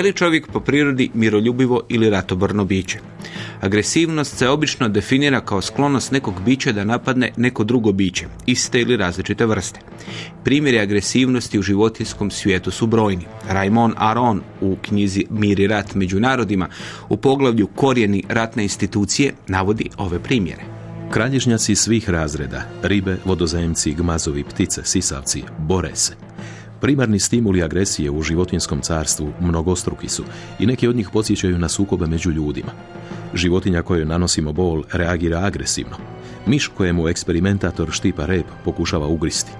Je li čovjek po prirodi miroljubivo ili ratoborno biće? Agresivnost se obično definira kao sklonost nekog bića da napadne neko drugo biće, iste ili različite vrste. Primjeri agresivnosti u životinskom svijetu su brojni. Raimon Aron u knjizi Mir i rat među narodima u poglavlju Korijeni ratne institucije navodi ove primjere. Kralježnjaci svih razreda, ribe, vodozemci, gmazovi, ptice, sisavci, bore se. Primarni stimuli agresije u životinskom carstvu mnogostruki su i neki od njih podsjećaju na sukobe među ljudima. Životinja kojoj nanosimo bol reagira agresivno. Miš kojemu eksperimentator štipa rep pokušava ugristi.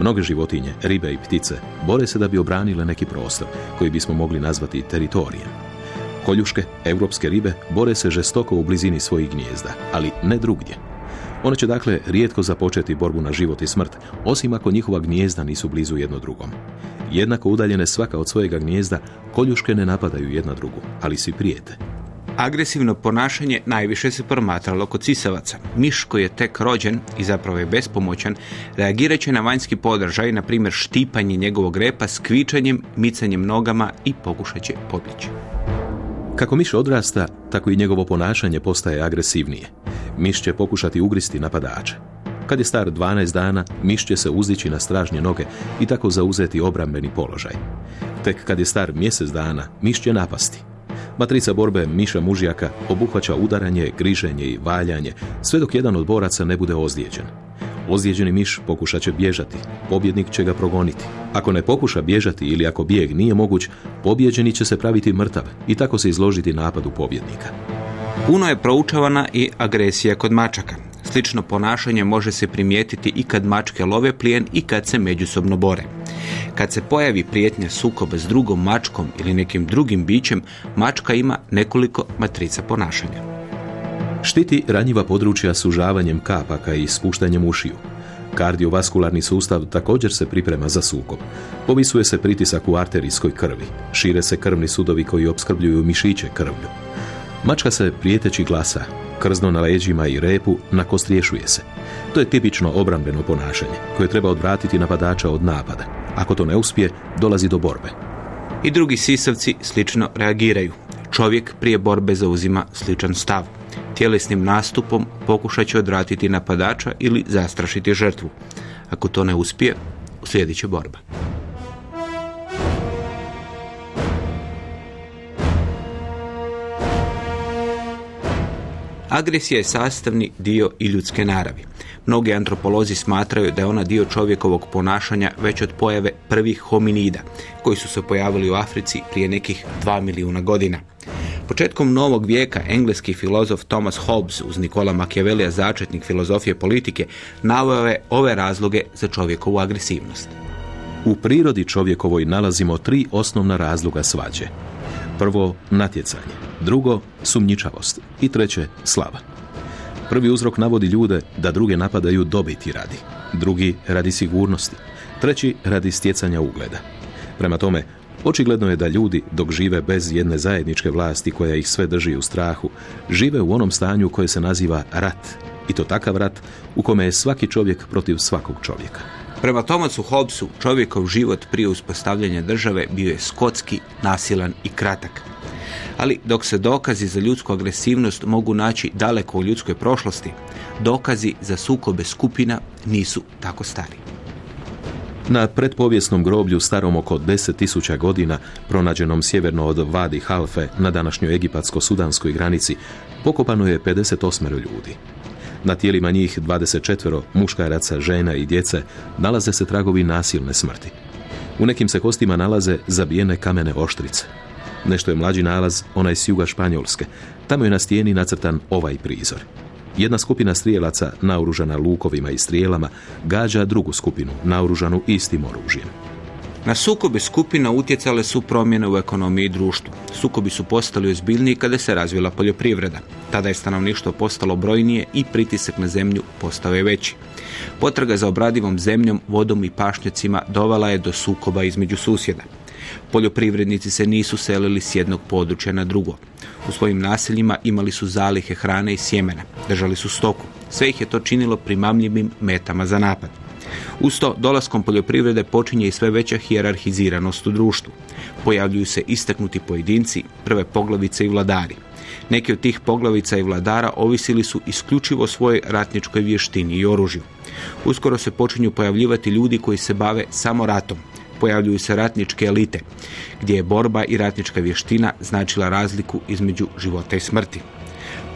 Mnoge životinje, ribe i ptice, bore se da bi obranile neki prostor, koji bismo mogli nazvati teritorijem. Koljuške, europske ribe, bore se žestoko u blizini svojih gnijezda, ali ne drugdje. One će dakle rijetko započeti borbu na život i smrt, osim ako njihova gnijezda nisu blizu jedno drugom. Jednako udaljene svaka od svojega gnijezda, koljuške ne napadaju jedna drugu, ali si prijete. Agresivno ponašanje najviše se promatralo kod sisavaca. Miš koji je tek rođen i zapravo je bespomoćan, reagirat će na vanjski podržaj, na primjer štipanje njegovog repa s kvičanjem, micanjem nogama i pokušat će pobjeći. Kako miš odrasta, tako i njegovo ponašanje postaje agresivnije. Miš će pokušati ugristi napadača. Kad je star 12 dana, miš će se uzdići na stražnje noge i tako zauzeti obrambeni položaj. Tek kad je star mjesec dana, miš će napasti. Matrica borbe Miša Mužjaka obuhvaća udaranje, griženje i valjanje, sve dok jedan od boraca ne bude ozlijeđen. Ozlijeđeni miš pokušat će bježati, pobjednik će ga progoniti. Ako ne pokuša bježati ili ako bijeg nije moguć, pobjeđeni će se praviti mrtav i tako se izložiti napadu pobjednika. Puno je proučavana i agresija kod mačaka. Slično ponašanje može se primijetiti i kad mačke love plijen i kad se međusobno bore. Kad se pojavi prijetnja sukoba s drugom mačkom ili nekim drugim bićem, mačka ima nekoliko matrica ponašanja. Štiti ranjiva područja sužavanjem kapaka i spuštanjem ušiju. Kardiovaskularni sustav također se priprema za sukob. Povisuje se pritisak u arterijskoj krvi. Šire se krvni sudovi koji opskrbljuju mišiće krvlju. Mačka se prijeteći glasa, krzno na leđima i repu nakostriješuje se. To je tipično obrambeno ponašanje koje treba odvratiti napadača od napada. Ako to ne uspije, dolazi do borbe. I drugi sisavci slično reagiraju. Čovjek prije borbe zauzima sličan stav. Tjelesnim nastupom pokušat će odvratiti napadača ili zastrašiti žrtvu. Ako to ne uspije, uslijedit će borba. Agresija je sastavni dio i ljudske naravi. Mnogi antropolozi smatraju da je ona dio čovjekovog ponašanja već od pojave prvih hominida, koji su se pojavili u Africi prije nekih dva milijuna godina. Početkom novog vijeka engleski filozof Thomas Hobbes uz Nikola Machiavellija začetnik filozofije politike naveo je ove razloge za čovjekovu agresivnost. U prirodi čovjekovoj nalazimo tri osnovna razloga svađe. Prvo, natjecanje. Drugo, sumnjičavost. I treće, slava. Prvi uzrok navodi ljude da druge napadaju dobiti radi. Drugi radi sigurnosti. Treći radi stjecanja ugleda. Prema tome, očigledno je da ljudi, dok žive bez jedne zajedničke vlasti koja ih sve drži u strahu, žive u onom stanju koje se naziva rat. I to takav rat u kome je svaki čovjek protiv svakog čovjeka. Prema Tomasu Hobbesu, čovjekov život prije uspostavljanja države bio je skotski, nasilan i kratak. Ali dok se dokazi za ljudsku agresivnost mogu naći daleko u ljudskoj prošlosti, dokazi za sukobe skupina nisu tako stari. Na predpovijesnom groblju starom oko 10.000 godina, pronađenom sjeverno od Vadi Halfe na današnjoj egipatsko-sudanskoj granici, pokopano je 58 ljudi. Na tijelima njih 24 muškaraca, žena i djece nalaze se tragovi nasilne smrti. U nekim se kostima nalaze zabijene kamene oštrice. Nešto je mlađi nalaz, onaj s juga Španjolske. Tamo je na stijeni nacrtan ovaj prizor. Jedna skupina strijelaca, naoružana lukovima i strijelama, gađa drugu skupinu, naoružanu istim oružjem. Na sukobe skupina utjecale su promjene u ekonomiji i društvu. Sukobi su postali ozbiljniji kada se razvila poljoprivreda. Tada je stanovništvo postalo brojnije i pritisak na zemlju postao je veći. Potraga za obradivom zemljom, vodom i pašnjacima dovela je do sukoba između susjeda. Poljoprivrednici se nisu selili s jednog područja na drugo. U svojim naseljima imali su zalihe hrane i sjemena, držali su stoku. Sve ih je to činilo primamljivim metama za napad. Uz to, dolaskom poljoprivrede počinje i sve veća hijerarhiziranost u društvu. Pojavljuju se istaknuti pojedinci, prve poglavice i vladari. Neki od tih poglavica i vladara ovisili su isključivo svojoj ratničkoj vještini i oružju. Uskoro se počinju pojavljivati ljudi koji se bave samo ratom. Pojavljuju se ratničke elite, gdje je borba i ratnička vještina značila razliku između života i smrti.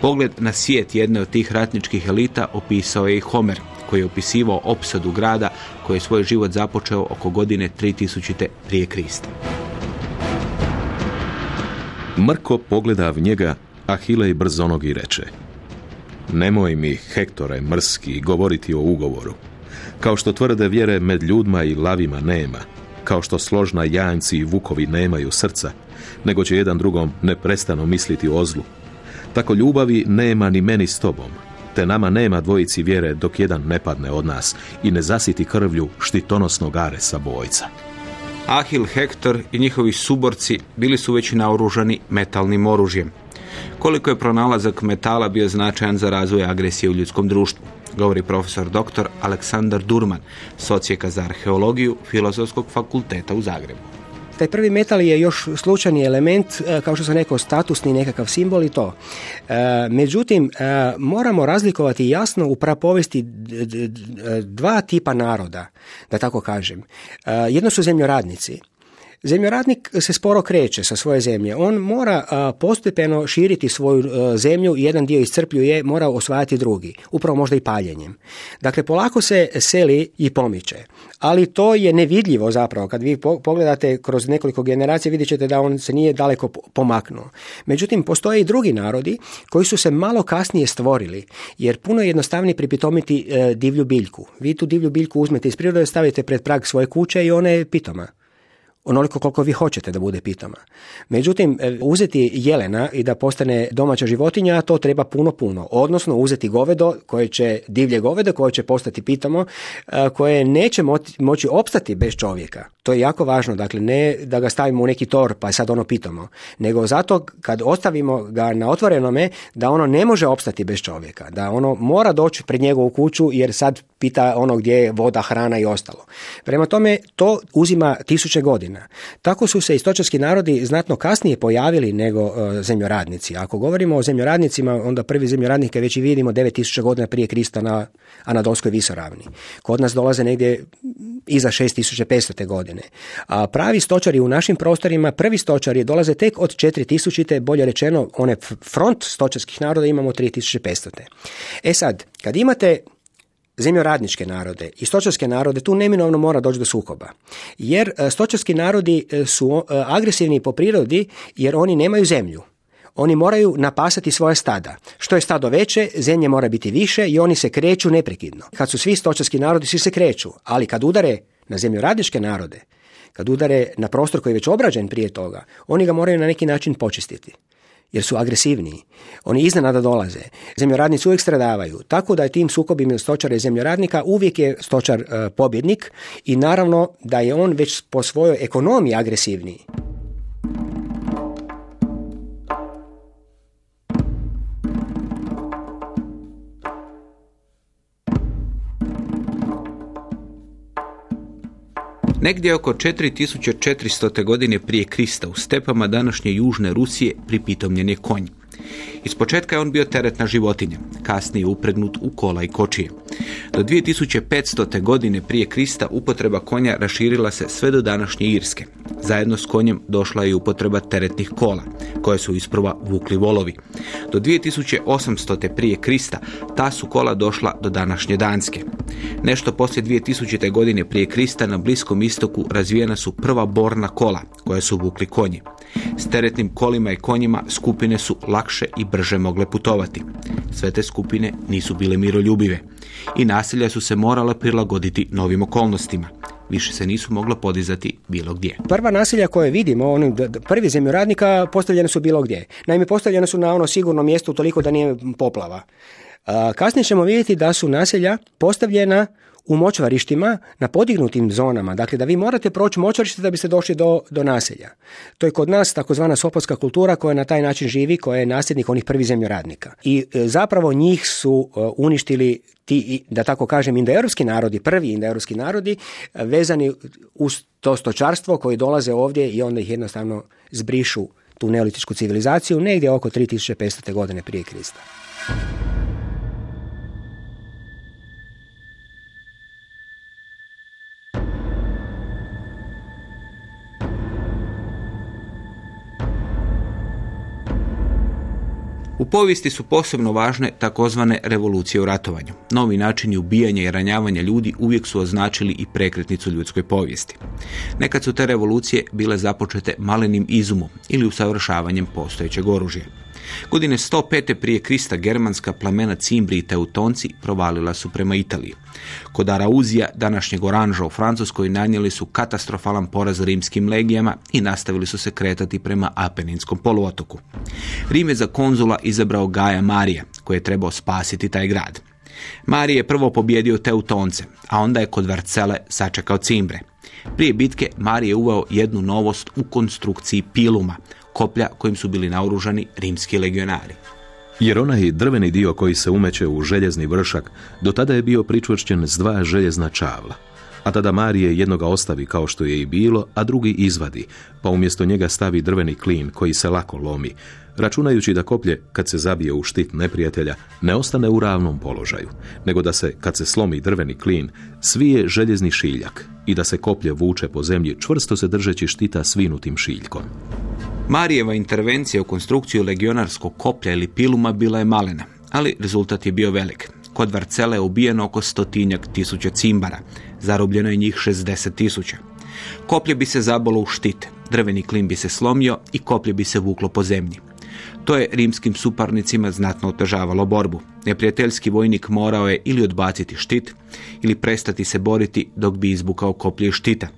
Pogled na svijet jedne od tih ratničkih elita opisao je i Homer, koji je opisivao opsadu grada koji je svoj život započeo oko godine 3000. prije Krista. Mrko pogleda v njega, a Hilej brzonogi reče Nemoj mi, Hektore, mrski, govoriti o ugovoru. Kao što tvrde vjere med ljudma i lavima nema, kao što složna janjci i vukovi nemaju srca, nego će jedan drugom neprestano misliti o zlu. Tako ljubavi nema ni meni s tobom, te nama nema dvojici vjere dok jedan ne padne od nas i ne zasiti krvlju štitonosnog aresa bojca. Ahil, Hektor i njihovi suborci bili su već naoružani metalnim oružjem. Koliko je pronalazak metala bio značajan za razvoj agresije u ljudskom društvu, govori profesor dr. Aleksandar Durman, socijeka za arheologiju Filozofskog fakulteta u Zagrebu. Taj prvi metal je još slučajni element, e, kao što sam rekao, statusni nekakav simbol i to. E, međutim, e, moramo razlikovati jasno u prapovesti dva tipa naroda, da tako kažem. Jedno su zemljoradnici, Zemljoradnik se sporo kreće sa svoje zemlje. On mora postepeno širiti svoju zemlju, jedan dio iscrpljuje, mora osvajati drugi, upravo možda i paljenjem. Dakle, polako se seli i pomiče, ali to je nevidljivo zapravo. Kad vi pogledate kroz nekoliko generacija vidjet ćete da on se nije daleko pomaknuo. Međutim, postoje i drugi narodi koji su se malo kasnije stvorili, jer puno je jednostavnije pripitomiti e, divlju biljku. Vi tu divlju biljku uzmete iz prirode, stavite pred prag svoje kuće i ona je pitoma onoliko koliko vi hoćete da bude pitoma. Međutim, e, uzeti jelena i da postane domaća životinja, to treba puno, puno. Odnosno, uzeti govedo, koje će, divlje govedo, koje će postati pitamo, e, koje neće moći opstati bez čovjeka. To je jako važno, dakle, ne da ga stavimo u neki tor, pa je sad ono pitamo, nego zato kad ostavimo ga na otvorenome, da ono ne može opstati bez čovjeka, da ono mora doći pred njegovu kuću, jer sad pita ono gdje je voda, hrana i ostalo. Prema tome, to uzima tisuće godina. Tako su se istočarski narodi znatno kasnije pojavili nego uh, zemljoradnici. Ako govorimo o zemljoradnicima, onda prvi zemljoradnike već i vidimo 9000 godina prije Krista na Anadolskoj visoravni. Kod nas dolaze negdje iza 6500. godine. A pravi stočari u našim prostorima, prvi stočari dolaze tek od 4000. bolje rečeno, one front stočarskih naroda imamo 3500. E sad, kad imate zemljoradničke narode i stočarske narode, tu neminovno mora doći do sukoba. Jer e, stočarski narodi e, su e, agresivni po prirodi jer oni nemaju zemlju. Oni moraju napasati svoje stada. Što je stado veće, zemlje mora biti više i oni se kreću neprekidno. Kad su svi stočarski narodi, svi se kreću, ali kad udare na zemljoradničke narode, kad udare na prostor koji je već obrađen prije toga, oni ga moraju na neki način počistiti jer su agresivniji. Oni iznenada dolaze. Zemljoradnici uvijek stradavaju. Tako da je tim sukobima stočara i zemljoradnika uvijek je stočar e, pobjednik i naravno da je on već po svojoj ekonomiji agresivniji. Negdje oko 4400. godine prije Krista u stepama današnje južne Rusije pripitomljen je konj. Iz početka je on bio teretna životinja, kasnije upregnut u kola i kočije. Do 2500. godine prije Krista upotreba konja raširila se sve do današnje Irske. Zajedno s konjem došla je i upotreba teretnih kola, koje su isprva vukli volovi. Do 2800. prije Krista ta su kola došla do današnje Danske. Nešto poslije 2000. godine prije Krista na Bliskom istoku razvijena su prva borna kola, koje su vukli konji. S teretnim kolima i konjima skupine su lakše i brže mogle putovati. Sve te skupine nisu bile miroljubive i nasilja su se morale prilagoditi novim okolnostima. Više se nisu mogla podizati bilo gdje. Prva nasilja koje vidimo, oni, prvi zemljoradnika postavljene su bilo gdje. Naime, postavljene su na ono sigurno mjesto toliko da nije poplava. Kasnije ćemo vidjeti da su naselja postavljena u močvarištima na podignutim zonama, dakle da vi morate proći močvarište da biste došli do, do naselja. To je kod nas takozvana sopotska kultura koja na taj način živi, koja je nasljednik onih prvih zemljoradnika. I e, zapravo njih su e, uništili ti, da tako kažem, indoeuropski narodi, prvi indoeuropski narodi, e, vezani uz to stočarstvo koji dolaze ovdje i onda ih jednostavno zbrišu tu neolitičku civilizaciju negdje oko 3500. godine prije Krista. U povijesti su posebno važne takozvane revolucije u ratovanju. Novi načini ubijanja i ranjavanja ljudi uvijek su označili i prekretnicu ljudskoj povijesti. Nekad su te revolucije bile započete malenim izumom ili usavršavanjem postojećeg oružja. Godine 105. prije Krista germanska plamena Cimbri i Teutonci provalila su prema Italiji. Kod Arauzija, današnjeg Oranža u Francuskoj, nanijeli su katastrofalan poraz rimskim legijama i nastavili su se kretati prema Apeninskom poluotoku. Rim je za konzula izabrao Gaja Marija, koji je trebao spasiti taj grad. Marije je prvo pobjedio Teutonce, a onda je kod Varcele sačekao Cimbre. Prije bitke Marije je uveo jednu novost u konstrukciji piluma, koplja kojim su bili naoružani rimski legionari. Jer onaj drveni dio koji se umeće u željezni vršak do tada je bio pričvršćen s dva željezna čavla. A tada Marije jednoga ostavi kao što je i bilo, a drugi izvadi, pa umjesto njega stavi drveni klin koji se lako lomi, računajući da koplje, kad se zabije u štit neprijatelja, ne ostane u ravnom položaju, nego da se, kad se slomi drveni klin, svije željezni šiljak i da se koplje vuče po zemlji čvrsto se držeći štita svinutim šiljkom. Marijeva intervencija u konstrukciju legionarskog koplja ili piluma bila je malena, ali rezultat je bio velik. Kod Varcele je ubijeno oko stotinjak tisuća cimbara, zarobljeno je njih 60 tisuća. Koplje bi se zabolo u štit, drveni klin bi se slomio i koplje bi se vuklo po zemlji. To je rimskim suparnicima znatno otežavalo borbu. Neprijateljski vojnik morao je ili odbaciti štit ili prestati se boriti dok bi izbukao koplje štita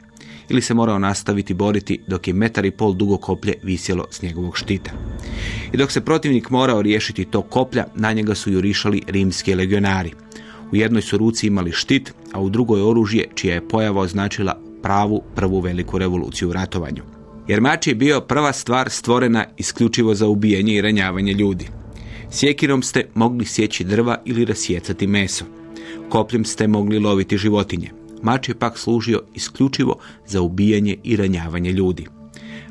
ili se morao nastaviti boriti dok je metar i pol dugo koplje visjelo s njegovog štita. I dok se protivnik morao riješiti to koplja, na njega su jurišali rimski legionari. U jednoj su ruci imali štit, a u drugoj oružje čija je pojava označila pravu prvu veliku revoluciju u ratovanju. Jer mač je bio prva stvar stvorena isključivo za ubijanje i ranjavanje ljudi. Sjekirom ste mogli sjeći drva ili rasjecati meso. Kopljem ste mogli loviti životinje. Mač je pak služio isključivo za ubijanje i ranjavanje ljudi.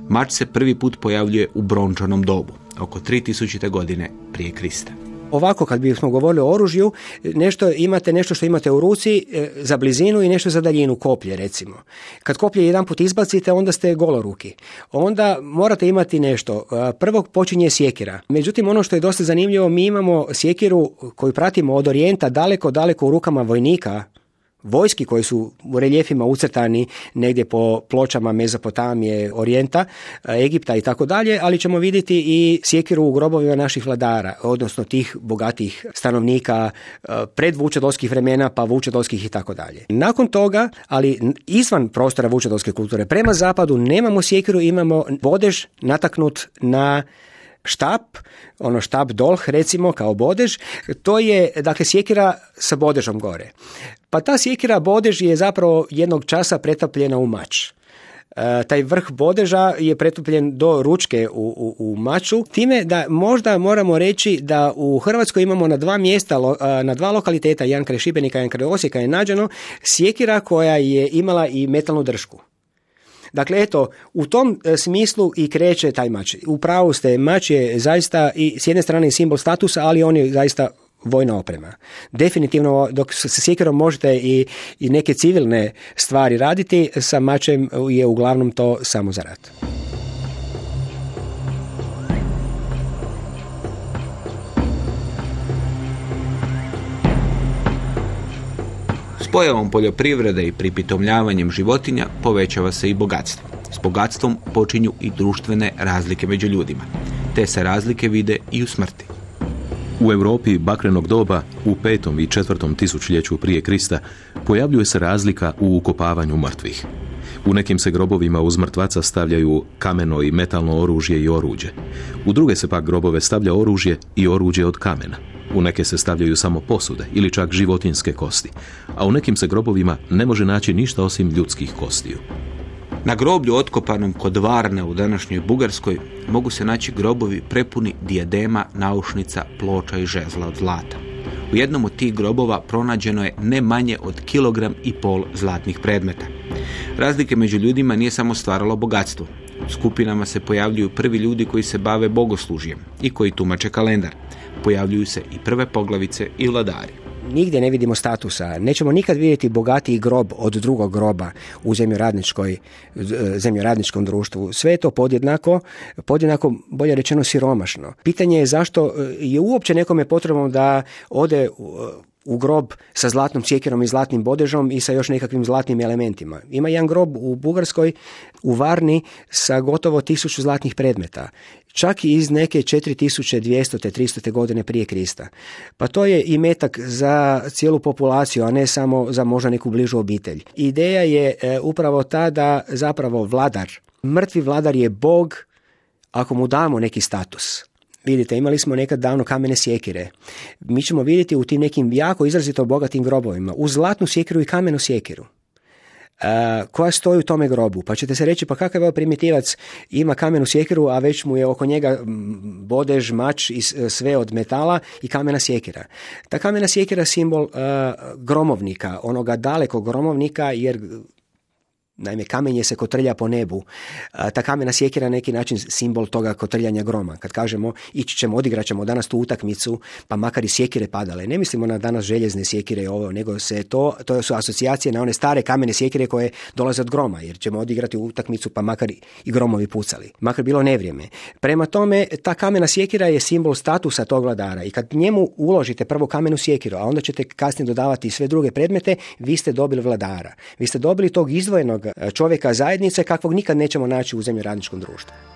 Mač se prvi put pojavljuje u brončanom dobu, oko 3000. godine prije Krista. Ovako kad bismo govorili o oružju, nešto imate nešto što imate u ruci e, za blizinu i nešto za daljinu koplje recimo. Kad koplje jedan put izbacite onda ste goloruki. Onda morate imati nešto. E, prvo počinje sjekira. Međutim ono što je dosta zanimljivo mi imamo sjekiru koju pratimo od orijenta daleko daleko u rukama vojnika vojski koji su u reljefima ucrtani negdje po pločama Mezopotamije, Orijenta, Egipta i tako dalje, ali ćemo vidjeti i sjekiru u grobovima naših vladara, odnosno tih bogatih stanovnika pred vučedolskih vremena pa vučedolskih i tako dalje. Nakon toga, ali izvan prostora vučedolske kulture, prema zapadu nemamo sjekiru, imamo bodež nataknut na štap, ono štap dolh recimo kao bodež, to je dakle sjekira sa bodežom gore. Pa ta sjekira bodež je zapravo jednog časa pretapljena u mač. E, taj vrh bodeža je pretupljen do ručke u, u, u maču. Time da možda moramo reći da u Hrvatskoj imamo na dva mjesta, e, na dva lokaliteta, jedan kraj Šibenika, jedan kraj Osijeka je nađeno sjekira koja je imala i metalnu dršku. Dakle, eto, u tom e, smislu i kreće taj mač. U pravu ste, mač je zaista i s jedne strane simbol statusa, ali on je zaista vojna oprema. Definitivno dok sa sjekirom možete i, i neke civilne stvari raditi, sa mačem je uglavnom to samo za rat. Pojavom poljoprivrede i pripitomljavanjem životinja povećava se i bogatstvo. S bogatstvom počinju i društvene razlike među ljudima. Te se razlike vide i u smrti. U Europi bakrenog doba u petom i četvrtom tisućljeću prije Krista pojavljuje se razlika u ukopavanju mrtvih. U nekim se grobovima uz mrtvaca stavljaju kameno i metalno oružje i oruđe. U druge se pak grobove stavlja oružje i oruđe od kamena. U neke se stavljaju samo posude ili čak životinske kosti, a u nekim se grobovima ne može naći ništa osim ljudskih kostiju. Na groblju otkopanom kod Varne u današnjoj Bugarskoj mogu se naći grobovi prepuni dijedema, naušnica, ploča i žezla od zlata. U jednom od tih grobova pronađeno je ne manje od kilogram i pol zlatnih predmeta. Razlike među ljudima nije samo stvaralo bogatstvo. U skupinama se pojavljuju prvi ljudi koji se bave bogoslužjem i koji tumače kalendar. Pojavljuju se i prve poglavice i vladari nigdje ne vidimo statusa. Nećemo nikad vidjeti bogatiji grob od drugog groba u zemljoradničkoj, zemljoradničkom društvu. Sve je to podjednako, podjednako bolje rečeno siromašno. Pitanje je zašto je uopće nekome potrebno da ode u grob sa zlatnom sjekirom i zlatnim bodežom i sa još nekakvim zlatnim elementima. Ima jedan grob u Bugarskoj, u Varni, sa gotovo tisuću zlatnih predmeta. Čak i iz neke 4200. te 300. godine prije Krista. Pa to je i metak za cijelu populaciju, a ne samo za možda neku bližu obitelj. Ideja je e, upravo ta da zapravo vladar, mrtvi vladar je bog ako mu damo neki status. Vidite, imali smo nekad davno kamene sjekire. Mi ćemo vidjeti u tim nekim jako izrazito bogatim grobovima, u zlatnu sjekiru i kamenu sjekiru. Koja stoji u tome grobu. Pa ćete se reći, pa kakav je ovaj primitivac ima kamenu sjekiru, a već mu je oko njega bodež, mač i sve od metala i kamena sjekira. Ta kamena sjekira simbol uh, gromovnika, onoga dalekog gromovnika, jer Naime, kamenje se kotrlja po nebu. Ta kamena sjekira neki način simbol toga kotrljanja groma. Kad kažemo ići ćemo, odigrat ćemo danas tu utakmicu, pa makar i sjekire padale. Ne mislimo na danas željezne sjekire ovo, nego se to, to su asocijacije na one stare kamene sjekire koje dolaze od groma, jer ćemo odigrati utakmicu pa makar i gromovi pucali. Makar bilo nevrijeme. Prema tome, ta kamena sjekira je simbol statusa tog vladara i kad njemu uložite prvo kamenu sjekiru, a onda ćete kasnije dodavati sve druge predmete, vi ste dobili vladara. Vi ste dobili tog izdvojenog čovjeka zajednice kakvog nikad nećemo naći u radničkom društvu.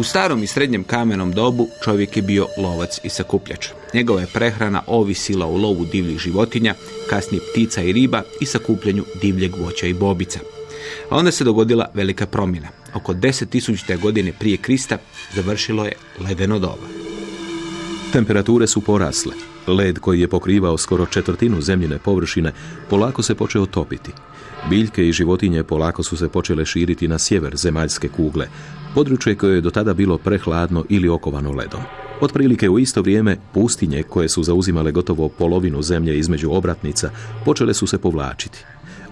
U starom i srednjem kamenom dobu čovjek je bio lovac i sakupljač. Njegova je prehrana ovisila u lovu divljih životinja, kasnije ptica i riba i sakupljanju divljeg voća i bobica. A onda se dogodila velika promjena. Oko 10.000. godine prije Krista završilo je ledeno doba. Temperature su porasle. Led koji je pokrivao skoro četvrtinu zemljine površine polako se počeo topiti. Biljke i životinje polako su se počele širiti na sjever zemaljske kugle, područje koje je do tada bilo prehladno ili okovano ledom. Otprilike u isto vrijeme pustinje koje su zauzimale gotovo polovinu zemlje između obratnica počele su se povlačiti.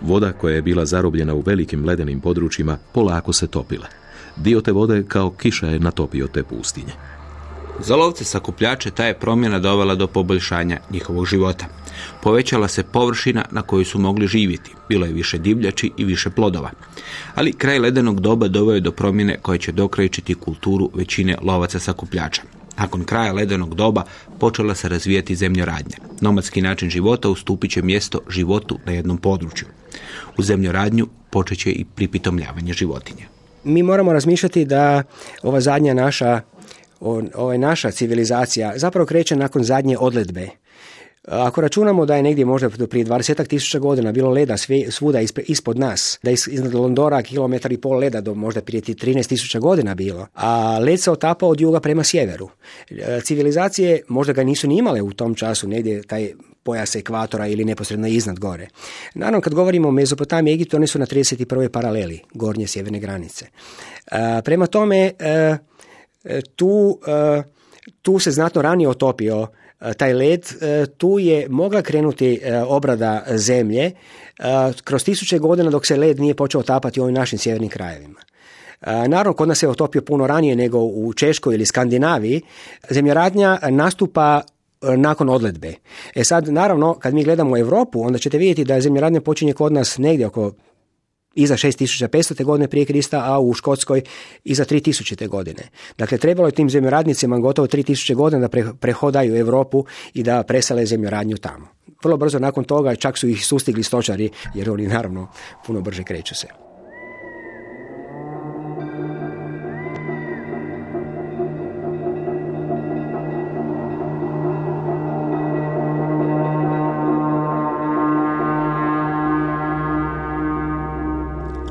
Voda koja je bila zarobljena u velikim ledenim područjima polako se topila. Dio te vode kao kiša je natopio te pustinje. Za lovce sakupljače ta je promjena dovela do poboljšanja njihovog života. Povećala se površina na kojoj su mogli živjeti. Bilo je više divljači i više plodova. Ali kraj ledenog doba doveo je do promjene koje će dokrajčiti kulturu većine lovaca sakupljača. Nakon kraja ledenog doba počela se razvijati zemljoradnja. Nomadski način života ustupit će mjesto životu na jednom području. U zemljoradnju počeće i pripitomljavanje životinja. Mi moramo razmišljati da ova zadnja naša ova naša civilizacija zapravo kreće nakon zadnje odledbe. Ako računamo da je negdje možda prije 20 tisuća godina bilo leda svuda ispod nas, da je iznad Londora kilometar i pol leda do možda prije 13 tisuća godina bilo, a led se otapao od juga prema sjeveru. E, civilizacije možda ga nisu ni imale u tom času, negdje taj pojas ekvatora ili neposredno iznad gore. Naravno, kad govorimo o Mezopotamiji i Egiptu, oni su na 31. paraleli gornje sjeverne granice. E, prema tome, e, tu, tu se znatno ranije otopio E, taj led, e, tu je mogla krenuti e, obrada zemlje kroz tisuće godina dok se led nije počeo otapati u ovim našim sjevernim krajevima. Naravno, kod nas se otopio puno ranije nego u Češkoj ili Skandinaviji. Zemljoradnja nastupa nakon odledbe. E sad, naravno, kad mi gledamo Europu, onda ćete vidjeti da je zemljoradnja počinje kod nas negdje oko iza 6500. godine prije Krista, a u Škotskoj iza 3000. godine. Dakle, trebalo je tim zemljoradnicima gotovo 3000 godina da prehodaju Europu i da presale zemljoradnju tamo. Vrlo brzo nakon toga čak su ih sustigli stočari, jer oni naravno puno brže kreću se.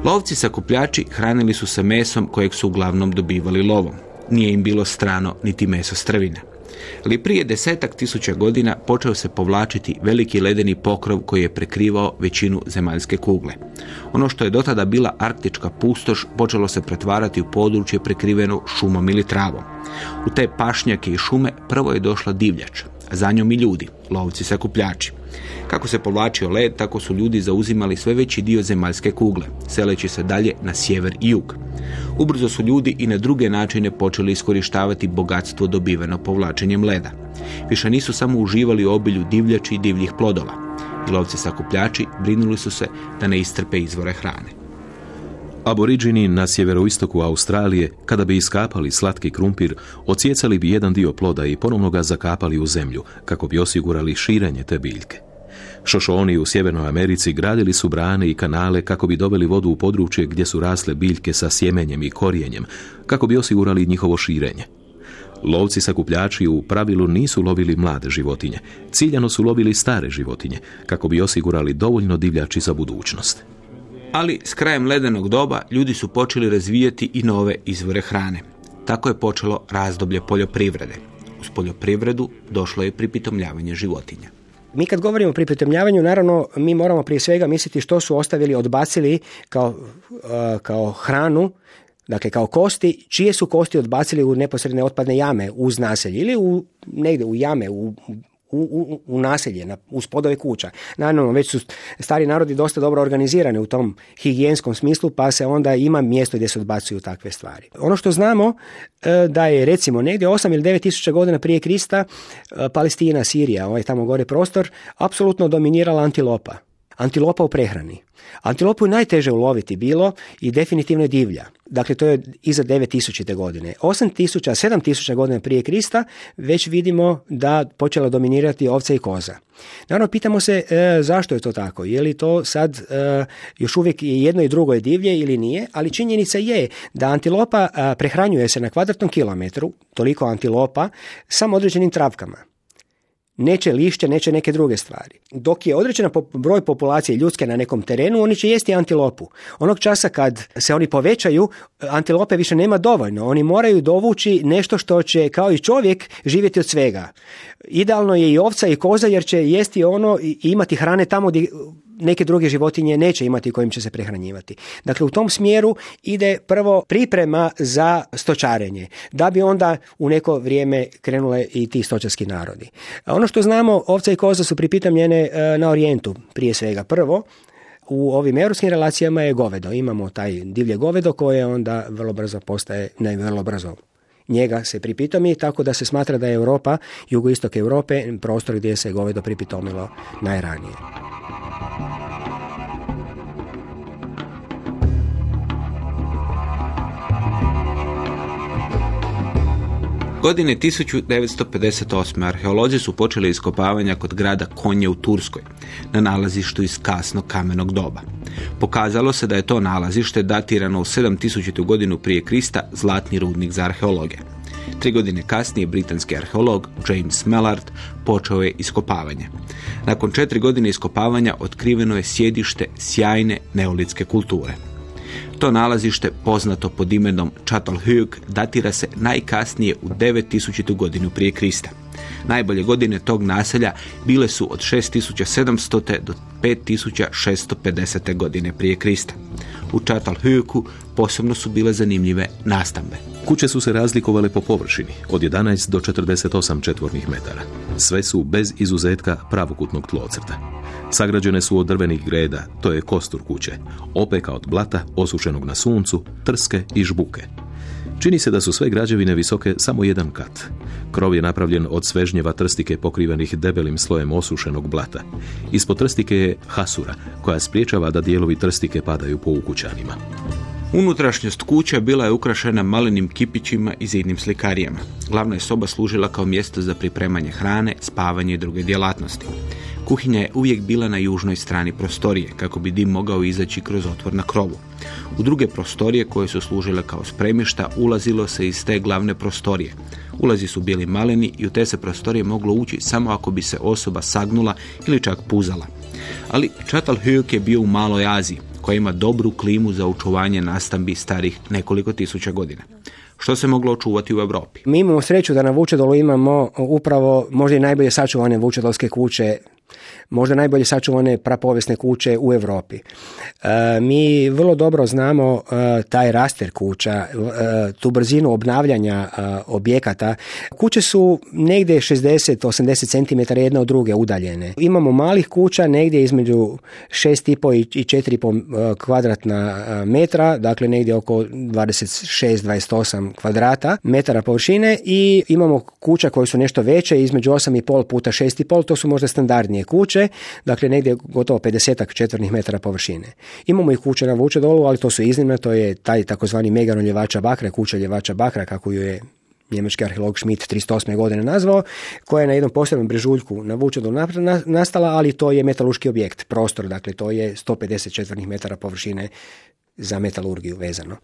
Lovci sakupljači hranili su se mesom kojeg su uglavnom dobivali lovom. Nije im bilo strano niti meso strvine. Ali prije desetak tisuća godina počeo se povlačiti veliki ledeni pokrov koji je prekrivao većinu zemaljske kugle. Ono što je dotada bila arktička pustoš počelo se pretvarati u područje prekriveno šumom ili travom. U te pašnjake i šume prvo je došla divljač, a za njom i ljudi, lovci sakupljači. Kako se povlačio led, tako su ljudi zauzimali sve veći dio zemaljske kugle, seleći se dalje na sjever i jug. Ubrzo su ljudi i na druge načine počeli iskorištavati bogatstvo dobiveno povlačenjem leda. Više nisu samo uživali obilju divljači i divljih plodova. I lovci sakupljači brinuli su se da ne istrpe izvore hrane. Aboriđini na sjeveroistoku Australije, kada bi iskapali slatki krumpir, ocijecali bi jedan dio ploda i ponovno ga zakapali u zemlju, kako bi osigurali širenje te biljke. Šošoni u Sjevernoj Americi gradili su brane i kanale kako bi doveli vodu u područje gdje su rasle biljke sa sjemenjem i korijenjem, kako bi osigurali njihovo širenje. Lovci sakupljači u pravilu nisu lovili mlade životinje, ciljano su lovili stare životinje, kako bi osigurali dovoljno divljači za budućnost. Ali s krajem ledenog doba ljudi su počeli razvijati i nove izvore hrane. Tako je počelo razdoblje poljoprivrede. Uz poljoprivredu došlo je pripitomljavanje životinja. Mi kad govorimo o pripitomljavanju, naravno mi moramo prije svega misliti što su ostavili, odbacili kao, uh, kao hranu, dakle kao kosti, čije su kosti odbacili u neposredne otpadne jame uz naselje ili u, negdje u jame, u u, u, u naselje, na, uz podove kuća. Naravno, već su stari narodi dosta dobro organizirani u tom higijenskom smislu, pa se onda ima mjesto gdje se odbacuju takve stvari. Ono što znamo e, da je recimo negdje 8 ili 9 tisuća godina prije Krista e, Palestina, Sirija, ovaj tamo gore prostor, apsolutno dominirala antilopa. Antilopa u prehrani. Antilopu je najteže uloviti bilo i definitivno je divlja. Dakle, to je iza 9000. godine. 8000, 7000 godina prije Krista već vidimo da počela dominirati ovca i koza. Naravno, pitamo se e, zašto je to tako. Je li to sad e, još uvijek jedno i drugo je divlje ili nije, ali činjenica je da antilopa prehranjuje se na kvadratnom kilometru, toliko antilopa, samo određenim travkama neće lišće, neće neke druge stvari. Dok je određena broj populacije ljudske na nekom terenu, oni će jesti antilopu. Onog časa kad se oni povećaju, antilope više nema dovoljno. Oni moraju dovući nešto što će, kao i čovjek, živjeti od svega. Idealno je i ovca i koza jer će jesti ono i imati hrane tamo gdje neke druge životinje neće imati kojim će se prehranjivati. Dakle, u tom smjeru ide prvo priprema za stočarenje, da bi onda u neko vrijeme krenule i ti stočarski narodi. Ono što znamo, ovca i koza su pripitamljene e, na orijentu prije svega. Prvo, u ovim europskim relacijama je govedo. Imamo taj divlje govedo koje onda vrlo brzo postaje, ne vrlo brzo, njega se pripitomi, tako da se smatra da je Europa, jugoistok Europe, prostor gdje se govedo pripitomilo najranije. Godine 1958. arheolozi su počeli iskopavanja kod grada Konje u Turskoj, na nalazištu iz kasnog kamenog doba. Pokazalo se da je to nalazište datirano u 7000. godinu prije Krista zlatni rudnik za arheologe. Tri godine kasnije britanski arheolog James Mellard počeo je iskopavanje. Nakon četiri godine iskopavanja otkriveno je sjedište sjajne neolitske kulture. To nalazište, poznato pod imenom Chatalhuyuk, datira se najkasnije u 9000. godinu prije Krista. Najbolje godine tog naselja bile su od 6700. do 5650. godine prije Krista. U Čatalhujuku posebno su bile zanimljive nastambe. Kuće su se razlikovale po površini, od 11 do 48 četvornih metara. Sve su bez izuzetka pravokutnog tlocrta. Sagrađene su od drvenih greda, to je kostur kuće, opeka od blata, osušenog na suncu, trske i žbuke. Čini se da su sve građevine visoke samo jedan kat. Krov je napravljen od svežnjeva trstike pokrivenih debelim slojem osušenog blata. Ispod trstike je hasura, koja spriječava da dijelovi trstike padaju po ukućanima. Unutrašnjost kuća bila je ukrašena malenim kipićima i zidnim slikarijama. Glavna je soba služila kao mjesto za pripremanje hrane, spavanje i druge djelatnosti. Kuhinja je uvijek bila na južnoj strani prostorije, kako bi dim mogao izaći kroz otvor na krovu. U druge prostorije koje su služile kao spremišta ulazilo se iz te glavne prostorije. Ulazi su bili maleni i u te se prostorije moglo ući samo ako bi se osoba sagnula ili čak puzala. Ali Čatalhujuk je bio u Maloj Aziji, koja ima dobru klimu za očuvanje nastambi starih nekoliko tisuća godina. Što se moglo očuvati u Europi? Mi imamo sreću da na Vučedolu imamo upravo možda i najbolje sačuvane vučedolske kuće možda najbolje sačuvane prapovijesne kuće u Europi. E, mi vrlo dobro znamo e, taj raster kuća, e, tu brzinu obnavljanja objekata. Kuće su negdje 60-80 cm jedna od druge udaljene. Imamo malih kuća negdje između 6,5 i 4,5 kvadratna metra, dakle negdje oko 26-28 kvadrata metara površine i imamo kuća koje su nešto veće između 8,5 puta 6,5, to su možda standardnije kuće dakle negdje gotovo 50 četvrnih metara površine. Imamo i kuće na dolu, ali to su iznimne, to je taj takozvani megano ljevača bakra, kuća ljevača bakra, kako ju je njemački arheolog Schmidt 308. godine nazvao, koja je na jednom posebnom brežuljku na Vučedolu nastala, ali to je metaluški objekt, prostor, dakle to je 150 četvrnih metara površine za metalurgiju vezano.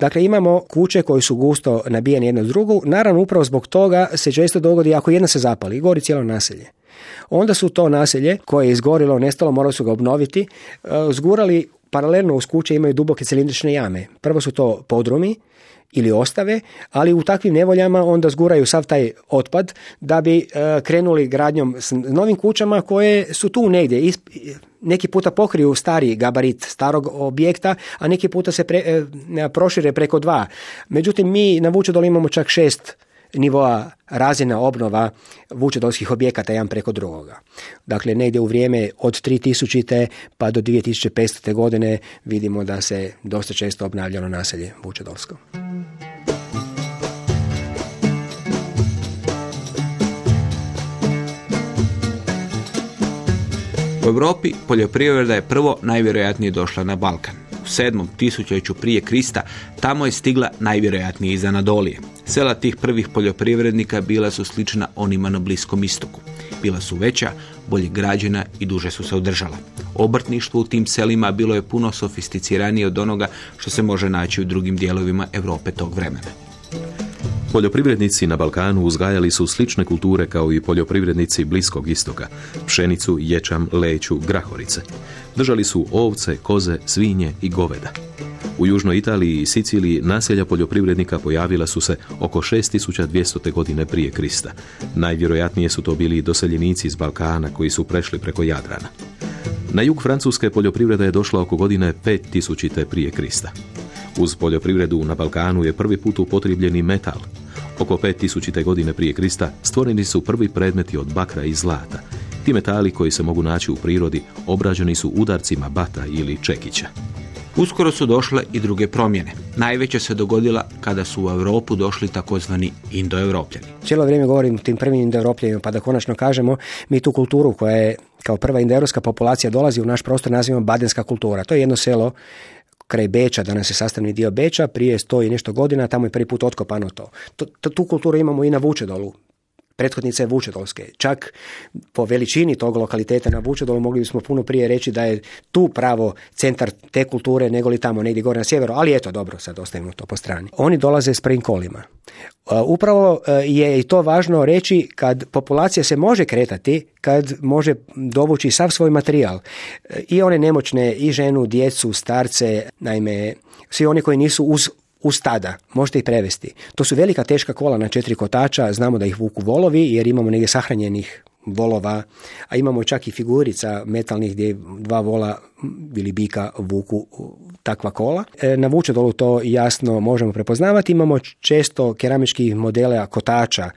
Dakle, imamo kuće koje su gusto nabijene jedna s drugu. Naravno, upravo zbog toga se često dogodi ako jedna se zapali, gori cijelo naselje. Onda su to naselje koje je izgorilo, nestalo, morali su ga obnoviti, e, zgurali paralelno uz kuće imaju duboke cilindrične jame. Prvo su to podrumi, ili ostave, ali u takvim nevoljama onda zguraju sav taj otpad da bi e, krenuli gradnjom s novim kućama koje su tu negdje. neki puta pokriju stari gabarit starog objekta, a neki puta se e, prošire preko dva. Međutim, mi na Vučedol imamo čak šest nivoa razina obnova vučedolskih objekata jedan preko drugoga. Dakle, negdje u vrijeme od 3000. pa do 2500. godine vidimo da se dosta često obnavljalo naselje vučedolsko. U Europi poljoprivreda je prvo najvjerojatnije došla na Balkan. U sedmom tisućeću prije Krista tamo je stigla najvjerojatnije iz Anadolije. Sela tih prvih poljoprivrednika bila su slična onima na Bliskom istoku. Bila su veća, bolje građena i duže su se održala. Obrtništvo u tim selima bilo je puno sofisticiranije od onoga što se može naći u drugim dijelovima Europe tog vremena. Poljoprivrednici na Balkanu uzgajali su slične kulture kao i poljoprivrednici Bliskog istoka, pšenicu, ječam, leću, grahorice. Držali su ovce, koze, svinje i goveda. U Južnoj Italiji i Siciliji naselja poljoprivrednika pojavila su se oko 6200. godine prije Krista. Najvjerojatnije su to bili doseljenici iz Balkana koji su prešli preko Jadrana. Na jug Francuske poljoprivreda je došla oko godine 5000. prije Krista. Uz poljoprivredu na Balkanu je prvi put upotrijebljeni metal. Oko 5000. godine prije Krista stvoreni su prvi predmeti od bakra i zlata. Ti metali koji se mogu naći u prirodi obrađeni su udarcima bata ili čekića. Uskoro su došle i druge promjene. Najveća se dogodila kada su u Europu došli takozvani indoevropljani. Cijelo vrijeme govorim o tim prvim indoevropljanima, pa da konačno kažemo, mi tu kulturu koja je kao prva indoevropska populacija dolazi u naš prostor nazivamo badenska kultura. To je jedno selo kraj Beča, danas je sastavni dio Beča, prije sto i nešto godina, tamo je prvi put otkopano to. Tu kulturu imamo i na Vučedolu, prethodnica je Vučedolske. Čak po veličini tog lokaliteta na Vučedolu mogli bismo puno prije reći da je tu pravo centar te kulture nego li tamo negdje gore na sjeveru, ali eto dobro, sad ostavimo to po strani. Oni dolaze s prvim kolima. Upravo je i to važno reći kad populacija se može kretati, kad može dovući sav svoj materijal. I one nemoćne, i ženu, djecu, starce, naime, svi oni koji nisu uz u stada, možete ih prevesti. To su velika teška kola na četiri kotača, znamo da ih vuku volovi jer imamo negdje sahranjenih volova, a imamo čak i figurica metalnih gdje dva vola ili bika vuku takva kola. E, na Vučedolu to jasno možemo prepoznavati. Imamo često keramičkih modele kotača,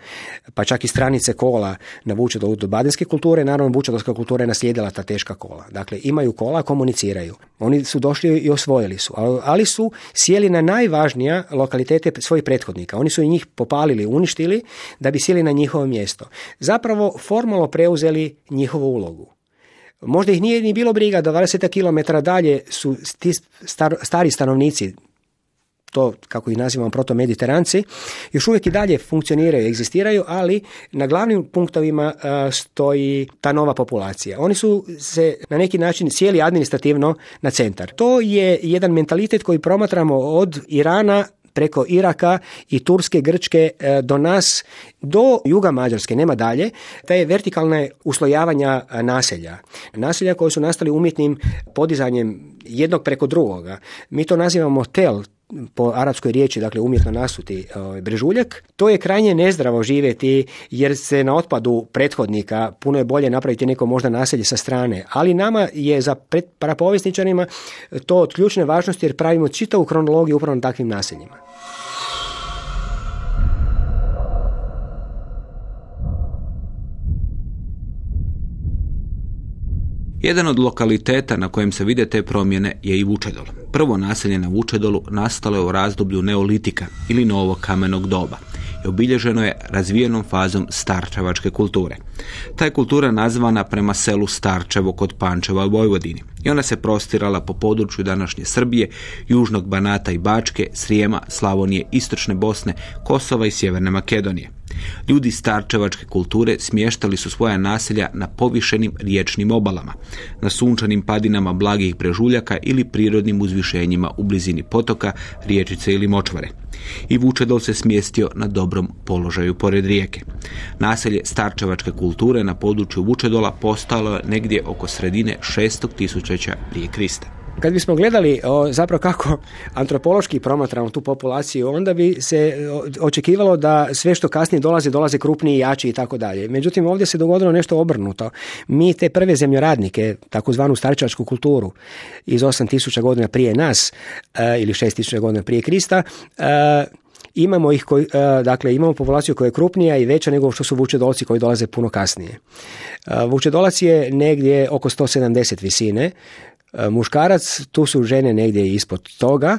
pa čak i stranice kola na Vučedolu do badenske kulture. Naravno, Vučedolska kultura je naslijedila ta teška kola. Dakle, imaju kola, komuniciraju. Oni su došli i osvojili su, ali su sjeli na najvažnija lokalitete svojih prethodnika. Oni su i njih popalili, uništili da bi sjeli na njihovo mjesto. Zapravo formalno preuzeli njihovu ulogu. Možda ih nije ni bilo briga da 20 km dalje su ti stari stanovnici, to kako ih nazivamo proto-mediteranci, još uvijek i dalje funkcioniraju, egzistiraju, ali na glavnim punktovima stoji ta nova populacija. Oni su se na neki način sjeli administrativno na centar. To je jedan mentalitet koji promatramo od Irana preko Iraka i Turske, Grčke e, do nas, do juga Mađarske, nema dalje, je vertikalne uslojavanja e, naselja. Naselja koje su nastali umjetnim podizanjem jednog preko drugoga. Mi to nazivamo tel, po arapskoj riječi, dakle umjetno nasuti ovaj, brežuljak, to je krajnje nezdravo živjeti jer se na otpadu prethodnika puno je bolje napraviti neko možda naselje sa strane, ali nama je za parapovjesničarima to od ključne važnosti jer pravimo čitavu kronologiju upravo na takvim naseljima. Jedan od lokaliteta na kojem se vide te promjene je i Vučedol. Prvo naselje na Vučedolu nastalo je u razdoblju neolitika ili novog kamenog doba i obilježeno je razvijenom fazom starčevačke kulture. Ta je kultura nazvana prema selu Starčevo kod Pančeva u Vojvodini i ona se prostirala po području današnje Srbije, Južnog Banata i Bačke, Srijema, Slavonije, Istočne Bosne, Kosova i Sjeverne Makedonije. Ljudi starčevačke kulture smještali su svoja naselja na povišenim riječnim obalama, na sunčanim padinama blagih brežuljaka ili prirodnim uzvišenjima u blizini potoka, riječice ili močvare. I Vučedol se smjestio na dobrom položaju pored rijeke. Naselje starčevačke kulture na području Vučedola postalo je negdje oko sredine 600 tisućeća prije Krista. Kad bismo gledali o, zapravo kako antropološki promatramo tu populaciju, onda bi se očekivalo da sve što kasnije dolazi, dolaze krupniji, jači i tako dalje. Međutim, ovdje se dogodilo nešto obrnuto. Mi te prve zemljoradnike, takozvanu starčačku kulturu iz 8000 godina prije nas e, ili 6000 godina prije Krista, e, imamo ih koji, e, dakle imamo populaciju koja je krupnija i veća nego što su vučedolci koji dolaze puno kasnije. Vučedolac je negdje oko 170 visine, muškarac, tu su žene negdje ispod toga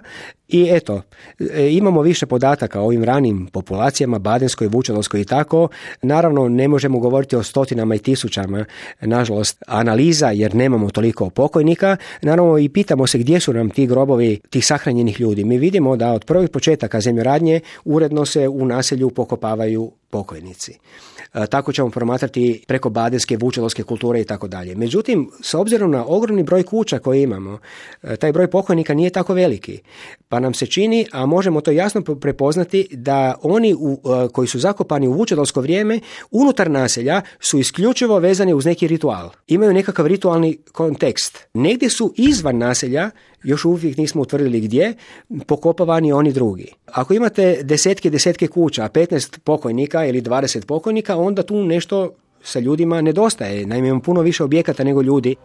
i eto, e, imamo više podataka o ovim ranim populacijama, Badenskoj, Vučedolskoj i tako. Naravno, ne možemo govoriti o stotinama i tisućama, nažalost, analiza jer nemamo toliko pokojnika. Naravno, i pitamo se gdje su nam ti grobovi tih sahranjenih ljudi. Mi vidimo da od prvih početaka zemljoradnje uredno se u naselju pokopavaju pokojnici. E, tako ćemo promatrati preko badenske, vučelovske kulture i tako dalje. Međutim, s obzirom na ogromni broj kuća koje imamo, e, taj broj pokojnika nije tako veliki. Pa nam se čini, a možemo to jasno prepoznati, da oni u, e, koji su zakopani u vučedolsko vrijeme, unutar naselja su isključivo vezani uz neki ritual. Imaju nekakav ritualni kontekst. Negdje su izvan naselja još uvijek nismo utvrdili gdje, pokopavani oni drugi. Ako imate desetke desetke kuća, 15 pokojnika ili 20 pokojnika, onda tu nešto sa ljudima nedostaje. Naime, imamo puno više objekata nego ljudi.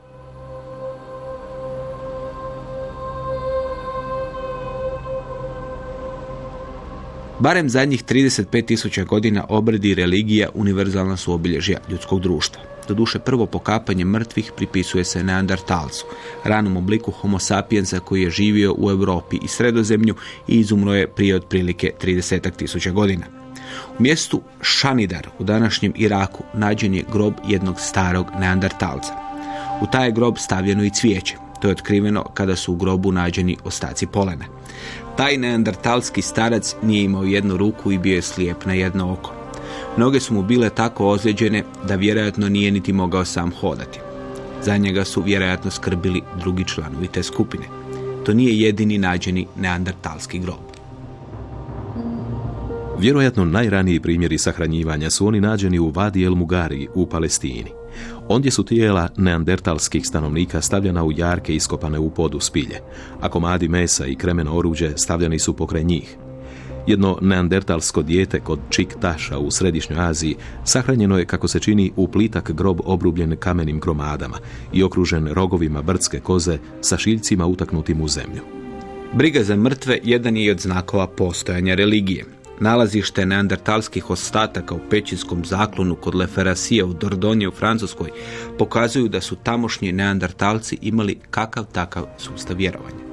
Barem zadnjih 35.000 godina obredi i religija univerzalna su obilježja ljudskog društva. Doduše prvo pokapanje mrtvih pripisuje se Neandertalcu, ranom obliku homo sapiensa koji je živio u Europi i sredozemlju i izumro je prije otprilike 30 tisuća godina. U mjestu Šanidar u današnjem Iraku nađen je grob jednog starog Neandertalca. U taj grob stavljeno i cvijeće. To je otkriveno kada su u grobu nađeni ostaci polene. Taj neandertalski starac nije imao jednu ruku i bio je slijep na jedno oko. Noge su mu bile tako ozlijeđene da vjerojatno nije niti mogao sam hodati. Za njega su vjerojatno skrbili drugi članovi te skupine. To nije jedini nađeni neandertalski grob. Vjerojatno najraniji primjeri sahranjivanja su oni nađeni u Vadi El Mugari u Palestini. Ondje su tijela neandertalskih stanovnika stavljena u jarke iskopane u podu spilje, a komadi mesa i kremeno oruđe stavljeni su pokraj njih. Jedno neandertalsko dijete kod Čik Taša u Središnjoj Aziji sahranjeno je, kako se čini, u plitak grob obrubljen kamenim gromadama i okružen rogovima brdske koze sa šiljcima utaknutim u zemlju. Briga za mrtve jedan je od znakova postojanja religije. Nalazište neandertalskih ostataka u pećinskom zaklonu kod Leferasija u Dordonje u Francuskoj pokazuju da su tamošnji neandertalci imali kakav takav sustav vjerovanja.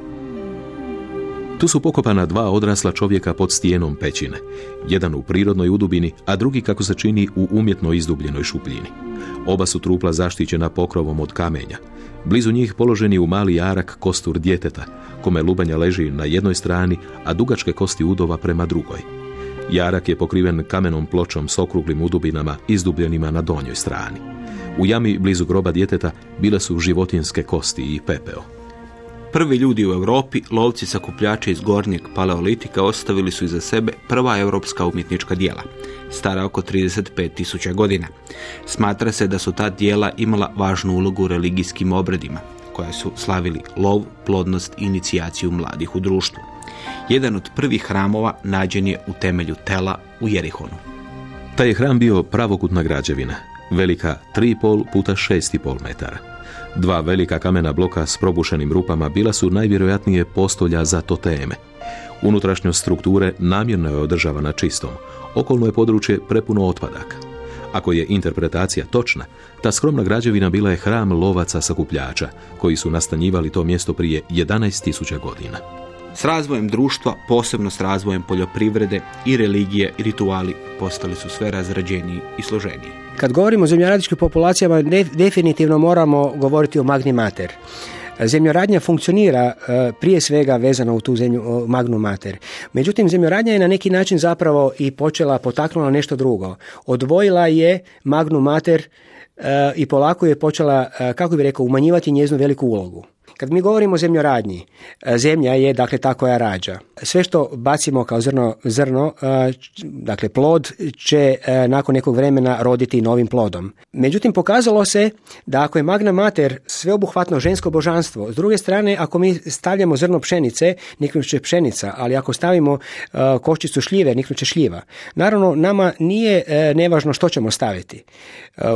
Tu su pokopana dva odrasla čovjeka pod stijenom pećine, jedan u prirodnoj udubini, a drugi kako se čini u umjetno izdubljenoj šupljini. Oba su trupla zaštićena pokrovom od kamenja. Blizu njih položeni u mali jarak kostur djeteta, kome lubanja leži na jednoj strani, a dugačke kosti udova prema drugoj. Jarak je pokriven kamenom pločom s okruglim udubinama izdubljenima na donjoj strani. U jami blizu groba djeteta bile su životinske kosti i pepeo. Prvi ljudi u Europi, lovci sakupljači iz gornjeg paleolitika, ostavili su iza sebe prva europska umjetnička dijela, stara oko 35.000 godina. Smatra se da su ta dijela imala važnu ulogu u religijskim obredima, koja su slavili lov, plodnost i inicijaciju mladih u društvu. Jedan od prvih hramova nađen je u temelju tela u Jerihonu. Taj je hram bio pravokutna građevina, velika 3,5 puta 6,5 metara. Dva velika kamena bloka s probušenim rupama bila su najvjerojatnije postolja za teme. Unutrašnjost strukture namjerno je održavana čistom. Okolno je područje prepuno otpadaka. Ako je interpretacija točna, ta skromna građevina bila je hram lovaca sakupljača, koji su nastanjivali to mjesto prije 11.000 godina. S razvojem društva, posebno s razvojem poljoprivrede i religije i rituali postali su sve razrađeniji i složeniji. Kad govorimo o zemljoradničkim populacijama, definitivno moramo govoriti o magni mater. Zemljoradnja funkcionira e, prije svega vezano u tu zemlju magnu mater. Međutim, zemljoradnja je na neki način zapravo i počela, potaknula nešto drugo. Odvojila je magnu mater e, i polako je počela, e, kako bi rekao, umanjivati njeznu veliku ulogu. Kad mi govorimo o zemljoradnji, e, zemlja je dakle ta koja rađa. Sve što bacimo kao zrno, zrno e, dakle plod će e, nakon nekog vremena roditi novim plodom. Međutim, pokazalo se da ako je magna mater sveobuhvatno žensko božanstvo, s druge strane, ako mi stavljamo zrno pšenice, niknuće pšenica, ali ako stavimo koščicu šljive, niknuće šljiva. Naravno, nama nije nevažno što ćemo staviti.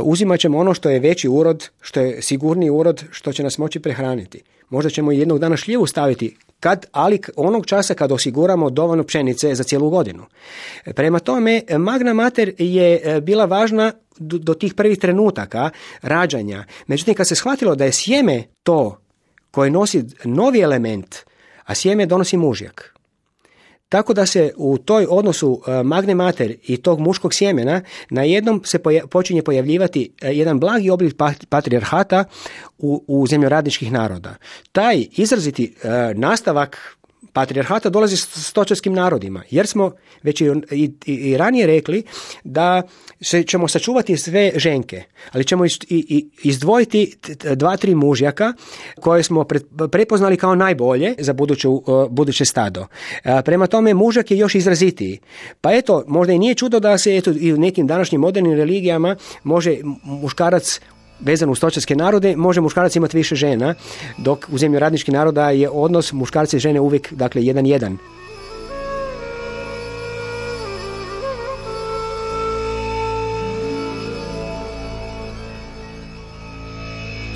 Uzimat ćemo ono što je veći urod, što je sigurniji urod, što će nas moći prehraniti. Možda ćemo jednog dana šljivu staviti, kad, ali onog časa kad osiguramo dovoljno pšenice za cijelu godinu. Prema tome, Magna Mater je e, bila važna do, tih prvih trenutaka rađanja. Međutim, kad se shvatilo da je sjeme to koje nosi novi element, a sjeme donosi mužjak. Tako da se u toj odnosu e, magne mater i tog muškog sjemena na jednom se počinje pojavljivati e, jedan blagi oblik patrijarhata u, u zemljoradničkih naroda. Taj izraziti e, nastavak patrijarhata dolazi s stočarskim narodima, jer smo već i, i, ranije rekli da se ćemo sačuvati sve ženke, ali ćemo i, i, izdvojiti dva, tri mužjaka koje smo prepoznali kao najbolje za buduće, buduće stado. Prema tome mužak je još izrazitiji. Pa eto, možda i nije čudo da se eto, i u nekim današnjim modernim religijama može muškarac vezano uz stočarske narode, može muškarac imati više žena, dok u zemlju radničkih naroda je odnos muškarca i žene uvijek dakle jedan jedan.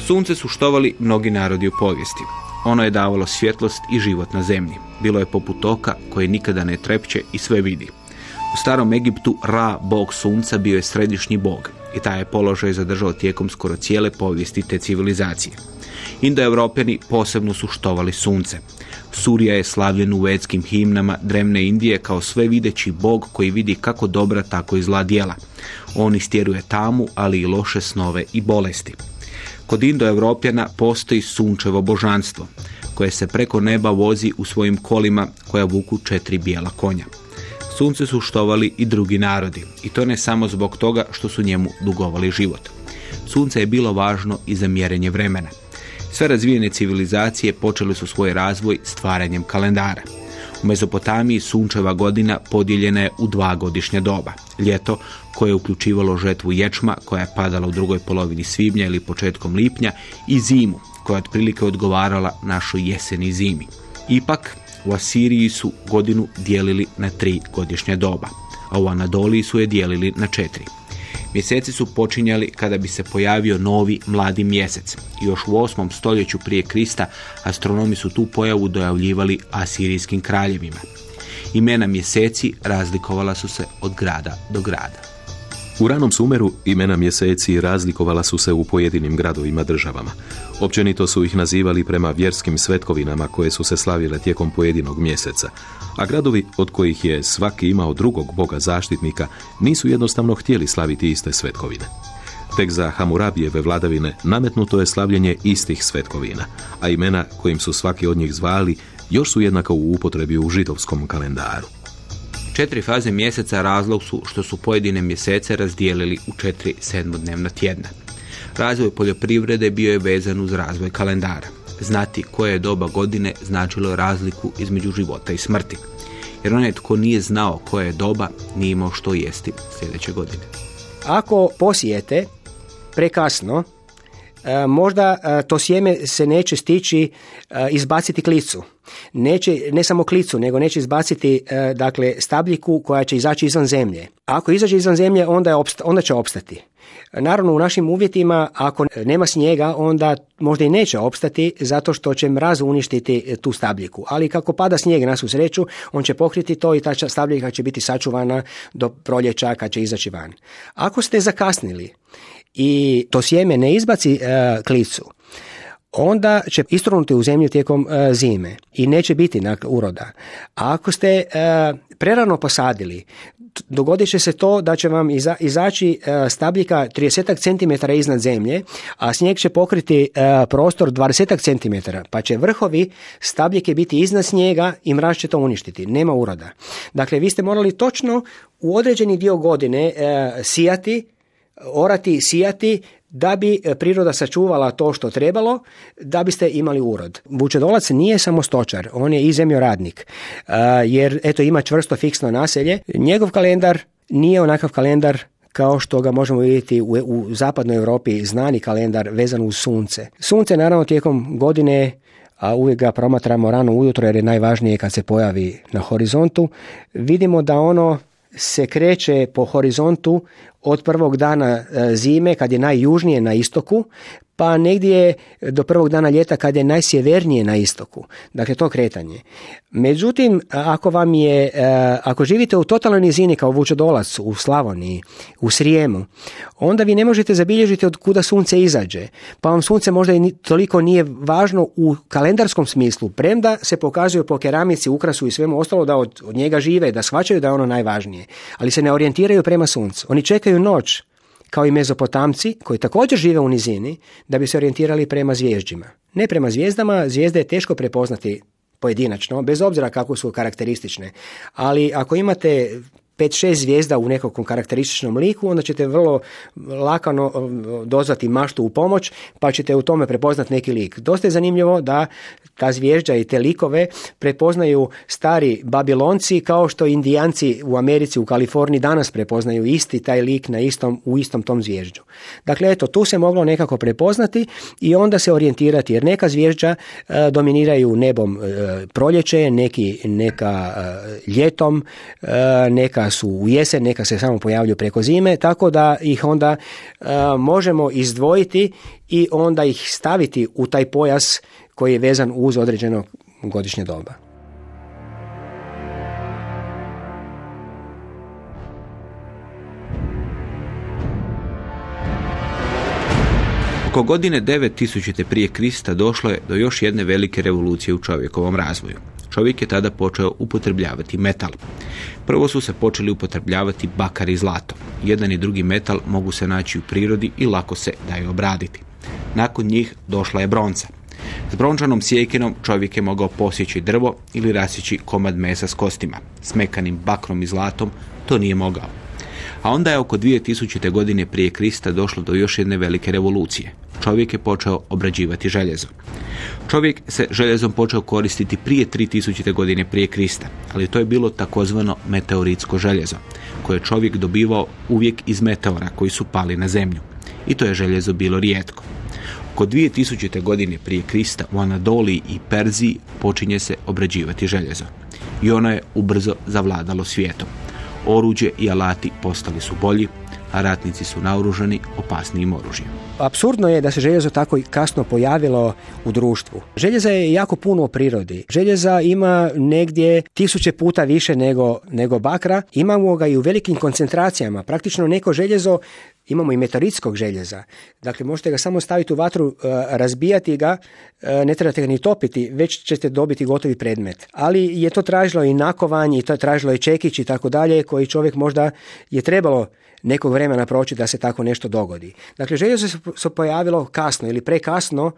Sunce su štovali mnogi narodi u povijesti. Ono je davalo svjetlost i život na zemlji. Bilo je poput oka koje nikada ne trepće i sve vidi. U starom Egiptu Ra, bog sunca, bio je središnji bog i taj je položaj zadržao tijekom skoro cijele povijesti te civilizacije. Indoevropjani posebno su štovali sunce. Surija je slavljen u vetskim himnama dremne Indije kao sve videći bog koji vidi kako dobra tako i zla djela. On istjeruje tamu, ali i loše snove i bolesti. Kod Indoevropjana postoji sunčevo božanstvo, koje se preko neba vozi u svojim kolima koja vuku četiri bijela konja. Sunce su štovali i drugi narodi i to ne samo zbog toga što su njemu dugovali život. Sunce je bilo važno i za mjerenje vremena. Sve razvijene civilizacije počele su svoj razvoj stvaranjem kalendara. U Mezopotamiji sunčeva godina podijeljena je u dva godišnja doba. Ljeto koje je uključivalo žetvu ječma koja je padala u drugoj polovini svibnja ili početkom lipnja i zimu koja je otprilike odgovarala našoj jeseni zimi. Ipak, u Asiriji su godinu dijelili na tri godišnja doba, a u Anadoliji su je dijelili na četiri. Mjeseci su počinjali kada bi se pojavio novi mladi mjesec. Još u 8. stoljeću prije Krista astronomi su tu pojavu dojavljivali asirijskim kraljevima. Imena mjeseci razlikovala su se od grada do grada. U ranom sumeru imena mjeseci razlikovala su se u pojedinim gradovima državama. Općenito su ih nazivali prema vjerskim svetkovinama koje su se slavile tijekom pojedinog mjeseca, a gradovi od kojih je svaki imao drugog boga zaštitnika nisu jednostavno htjeli slaviti iste svetkovine. Tek za Hamurabijeve vladavine nametnuto je slavljenje istih svetkovina, a imena kojim su svaki od njih zvali još su jednako u upotrebi u židovskom kalendaru. Četiri faze mjeseca razlog su što su pojedine mjesece razdijelili u četiri sedmodnevna tjedna. Razvoj poljoprivrede bio je vezan uz razvoj kalendara. Znati koje je doba godine značilo razliku između života i smrti. Jer onaj tko nije znao koje je doba nije imao što jesti sljedeće godine. Ako posijete prekasno, e, možda e, to sjeme se neće stići e, izbaciti klicu. Neće, ne samo klicu, nego neće izbaciti dakle, stabljiku koja će izaći izvan zemlje. Ako izađe izvan zemlje, onda, je onda će opstati. Naravno, u našim uvjetima, ako nema snijega, onda možda i neće opstati zato što će mraz uništiti tu stabljiku. Ali kako pada snijeg na svu sreću, on će pokriti to i ta stabljika će biti sačuvana do proljeća kad će izaći van. Ako ste zakasnili i to sjeme ne izbaci e, klicu, onda će istrunuti u zemlju tijekom e, zime i neće biti uroda. A ako ste e, prerano posadili, dogodit će se to da će vam izaći e, stabljika 30 cm iznad zemlje, a snijeg će pokriti prostor 20 cm, pa će vrhovi stabljike biti iznad snijega i mraz će to uništiti. Nema uroda. Dakle, vi ste morali točno u određeni dio godine sijati, orati, sijati da bi e, priroda sačuvala to što trebalo, da biste imali urod. Vučedolac nije samo stočar, on je i zemljoradnik, e, jer eto ima čvrsto fiksno naselje. Njegov kalendar nije onakav kalendar kao što ga možemo vidjeti u, u zapadnoj Europi, znani kalendar vezan uz sunce. Sunce naravno tijekom godine a uvijek ga promatramo rano ujutro jer je najvažnije kad se pojavi na horizontu, vidimo da ono se kreće po horizontu od prvog dana e, zime kad je najjužnije na istoku pa negdje do prvog dana ljeta kad je najsjevernije na istoku. Dakle, to kretanje. Međutim, ako vam je, e, ako živite u totalnoj nizini kao Vučodolac u Slavoniji, u Srijemu, onda vi ne možete zabilježiti od kuda sunce izađe. Pa vam sunce možda i toliko nije važno u kalendarskom smislu, premda se pokazuju po keramici, ukrasu i svemu ostalo da od, od njega žive, da shvaćaju da je ono najvažnije. Ali se ne orijentiraju prema suncu. Oni čekaju noć kao i mezopotamci koji također žive u nizini da bi se orijentirali prema zviježđima. Ne prema zvijezdama, zvijezde je teško prepoznati pojedinačno, bez obzira kako su karakteristične. Ali ako imate 5-6 zvijezda u nekakvom karakterističnom liku, onda ćete vrlo lakano dozvati maštu u pomoć, pa ćete u tome prepoznati neki lik. Dosta je zanimljivo da ta zvježđa i te likove prepoznaju stari babilonci kao što indijanci u Americi, u Kaliforniji danas prepoznaju isti taj lik na istom, u istom tom zvježđu. Dakle, eto, tu se moglo nekako prepoznati i onda se orijentirati, jer neka zvježđa e, dominiraju nebom e, proljeće, neki, neka ljetom, neka su u jesen, neka se samo pojavljuju preko zime, tako da ih onda možemo izdvojiti i onda ih staviti u taj pojas koji je vezan uz određeno godišnje doba. Oko godine 9000. prije Krista došlo je do još jedne velike revolucije u čovjekovom razvoju. Čovjek je tada počeo upotrebljavati metal. Prvo su se počeli upotrebljavati bakar i zlato. Jedan i drugi metal mogu se naći u prirodi i lako se daju obraditi. Nakon njih došla je bronca. S brončanom sjekinom čovjek je mogao posjeći drvo ili rasjeći komad mesa s kostima. S mekanim bakrom i zlatom to nije mogao. A onda je oko 2000. godine prije Krista došlo do još jedne velike revolucije. Čovjek je počeo obrađivati željezo. Čovjek se željezom počeo koristiti prije 3000. godine prije Krista, ali to je bilo takozvano meteoritsko željezo, koje je čovjek dobivao uvijek iz meteora koji su pali na zemlju. I to je željezo bilo rijetko. Oko 2000. godine prije Krista u Anadoliji i Perziji počinje se obrađivati željezo. I ono je ubrzo zavladalo svijetom. Oruđe i alati postali su bolji, a ratnici su naoružani opasnijim oružjem. Apsurdno je da se željezo tako kasno pojavilo u društvu. Željeza je jako puno u prirodi. Željeza ima negdje tisuće puta više nego, nego bakra. Imamo ga i u velikim koncentracijama. Praktično neko željezo Imamo i metaritskog željeza. Dakle, možete ga samo staviti u vatru, e, razbijati ga, e, ne trebate ga ni topiti, već ćete dobiti gotovi predmet. Ali je to tražilo i nakovanje, i to je tražilo i čekić i tako dalje, koji čovjek možda je trebalo nekog vremena proći da se tako nešto dogodi. Dakle, željezo se pojavilo kasno ili prekasno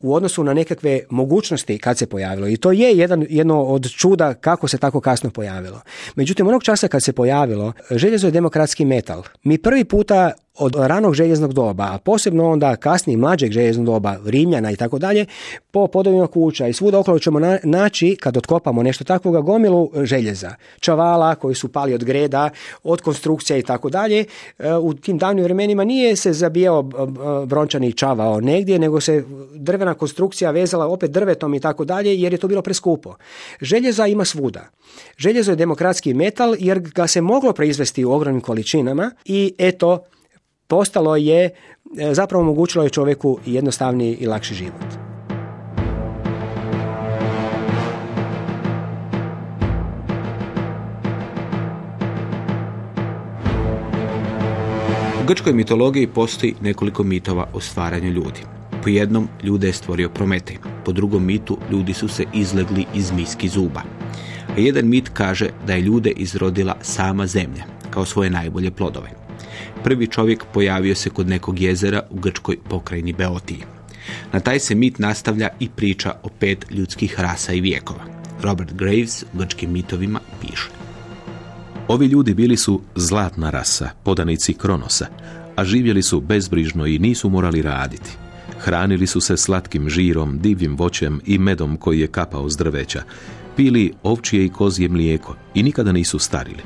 u odnosu na nekakve mogućnosti kad se pojavilo. I to je jedan, jedno od čuda kako se tako kasno pojavilo. Međutim, onog časa kad se pojavilo, željezo je demokratski metal. Mi prvi puta od ranog željeznog doba, a posebno onda kasnije mlađeg željeznog doba, Rimljana i tako dalje, po podovima kuća i svuda okolo ćemo naći, kad otkopamo nešto takvoga, gomilu željeza, čavala koji su pali od greda, od konstrukcija i tako dalje. E, u tim davnim vremenima nije se zabijao brončani čavao negdje, nego se drvena konstrukcija vezala opet drvetom i tako dalje, jer je to bilo preskupo. Željeza ima svuda. Željezo je demokratski metal jer ga se moglo proizvesti u ogromnim količinama i eto, postalo je, e, zapravo omogućilo je čovjeku jednostavniji i lakši život. U grčkoj mitologiji postoji nekoliko mitova o stvaranju ljudi. Po jednom ljude je stvorio Prometej, po drugom mitu ljudi su se izlegli iz miski zuba. A jedan mit kaže da je ljude izrodila sama zemlja, kao svoje najbolje plodove. Prvi čovjek pojavio se kod nekog jezera u grčkoj pokrajini Beotiji. Na taj se mit nastavlja i priča o pet ljudskih rasa i vijekova. Robert Graves u grčkim mitovima piše. Ovi ljudi bili su zlatna rasa, podanici Kronosa, a živjeli su bezbrižno i nisu morali raditi. Hranili su se slatkim žirom, divljim voćem i medom koji je kapao s drveća. Pili ovčije i kozje mlijeko i nikada nisu starili.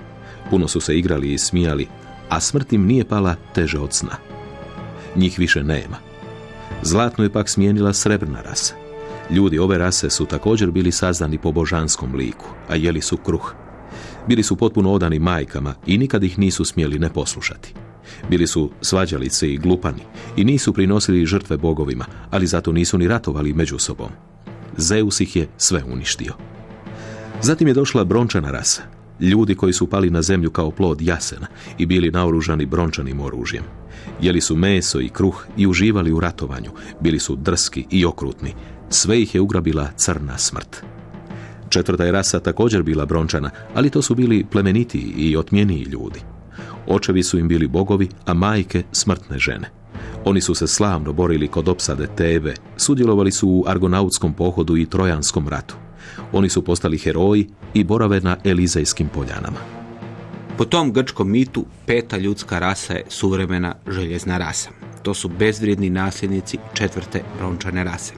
Puno su se igrali i smijali, a smrt im nije pala teže od sna. Njih više nema. Zlatno je pak smijenila srebrna rasa. Ljudi ove rase su također bili sazdani po božanskom liku, a jeli su kruh. Bili su potpuno odani majkama i nikad ih nisu smjeli ne poslušati. Bili su svađalice i glupani i nisu prinosili žrtve bogovima, ali zato nisu ni ratovali među sobom. Zeus ih je sve uništio. Zatim je došla brončana rasa, Ljudi koji su pali na zemlju kao plod jasena i bili naoružani brončanim oružjem. Jeli su meso i kruh i uživali u ratovanju. Bili su drski i okrutni. Sve ih je ugrabila crna smrt. Četvrta je rasa također bila brončana, ali to su bili plemenitiji i otmjeniji ljudi. Očevi su im bili bogovi, a majke smrtne žene. Oni su se slavno borili kod opsade Tebe, sudjelovali su u argonautskom pohodu i trojanskom ratu. Oni su postali heroji i borave na Elizejskim poljanama. Po tom grčkom mitu peta ljudska rasa je suvremena željezna rasa. To su bezvrijedni nasljednici četvrte brončane rase.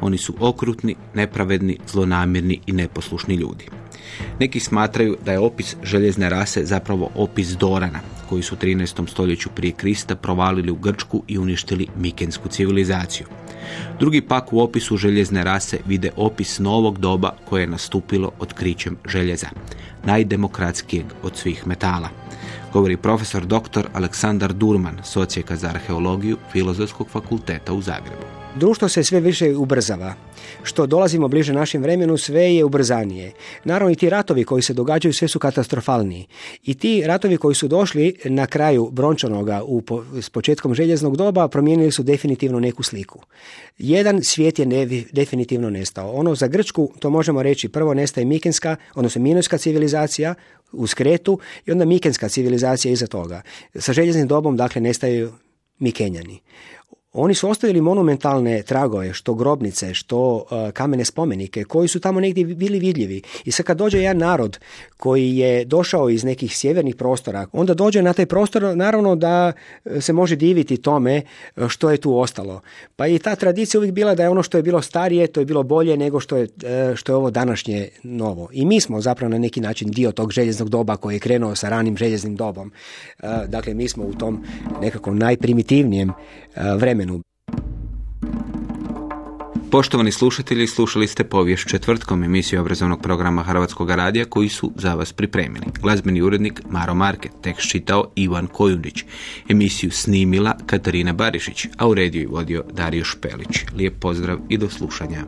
Oni su okrutni, nepravedni, zlonamirni i neposlušni ljudi. Neki smatraju da je opis željezne rase zapravo opis Dorana, koji su u 13. stoljeću prije Krista provalili u Grčku i uništili mikensku civilizaciju. Drugi pak u opisu željezne rase vide opis novog doba koje je nastupilo otkrićem željeza, najdemokratskijeg od svih metala. Govori profesor dr. Aleksandar Durman, socijeka za arheologiju Filozofskog fakulteta u Zagrebu. Društvo se sve više ubrzava. Što dolazimo bliže našem vremenu, sve je ubrzanije. Naravno i ti ratovi koji se događaju sve su katastrofalniji. I ti ratovi koji su došli na kraju brončanoga u, s početkom željeznog doba promijenili su definitivno neku sliku. Jedan svijet je definitivno nestao. Ono za Grčku, to možemo reći, prvo nestaje Mikenska, odnosno Minojska civilizacija u Skretu i onda Mikenska civilizacija iza toga. Sa željeznim dobom, dakle, nestaju Mikenjani oni su ostavili monumentalne tragove, što grobnice, što e, kamene spomenike, koji su tamo negdje bili vidljivi. I sad kad dođe jedan narod koji je došao iz nekih sjevernih prostora, onda dođe na taj prostor, naravno da e, se može diviti tome e, što je tu ostalo. Pa i ta tradicija uvijek bila da je ono što je bilo starije, to je bilo bolje nego što je, što je ovo današnje novo. I mi smo zapravo na neki način dio tog željeznog doba koji je krenuo sa ranim željeznim dobom. Dakle, mi smo u tom nekako najprimitivnijem vremenu. Poštovani slušatelji, slušali ste povijest četvrtkom emisiju obrazovnog programa Hrvatskog radija koji su za vas pripremili. Glazbeni urednik Maro Market, tekst čitao Ivan Kojundić, emisiju snimila Katarina Barišić, a u rediju i vodio Dario Špelić. Lijep pozdrav i do slušanja.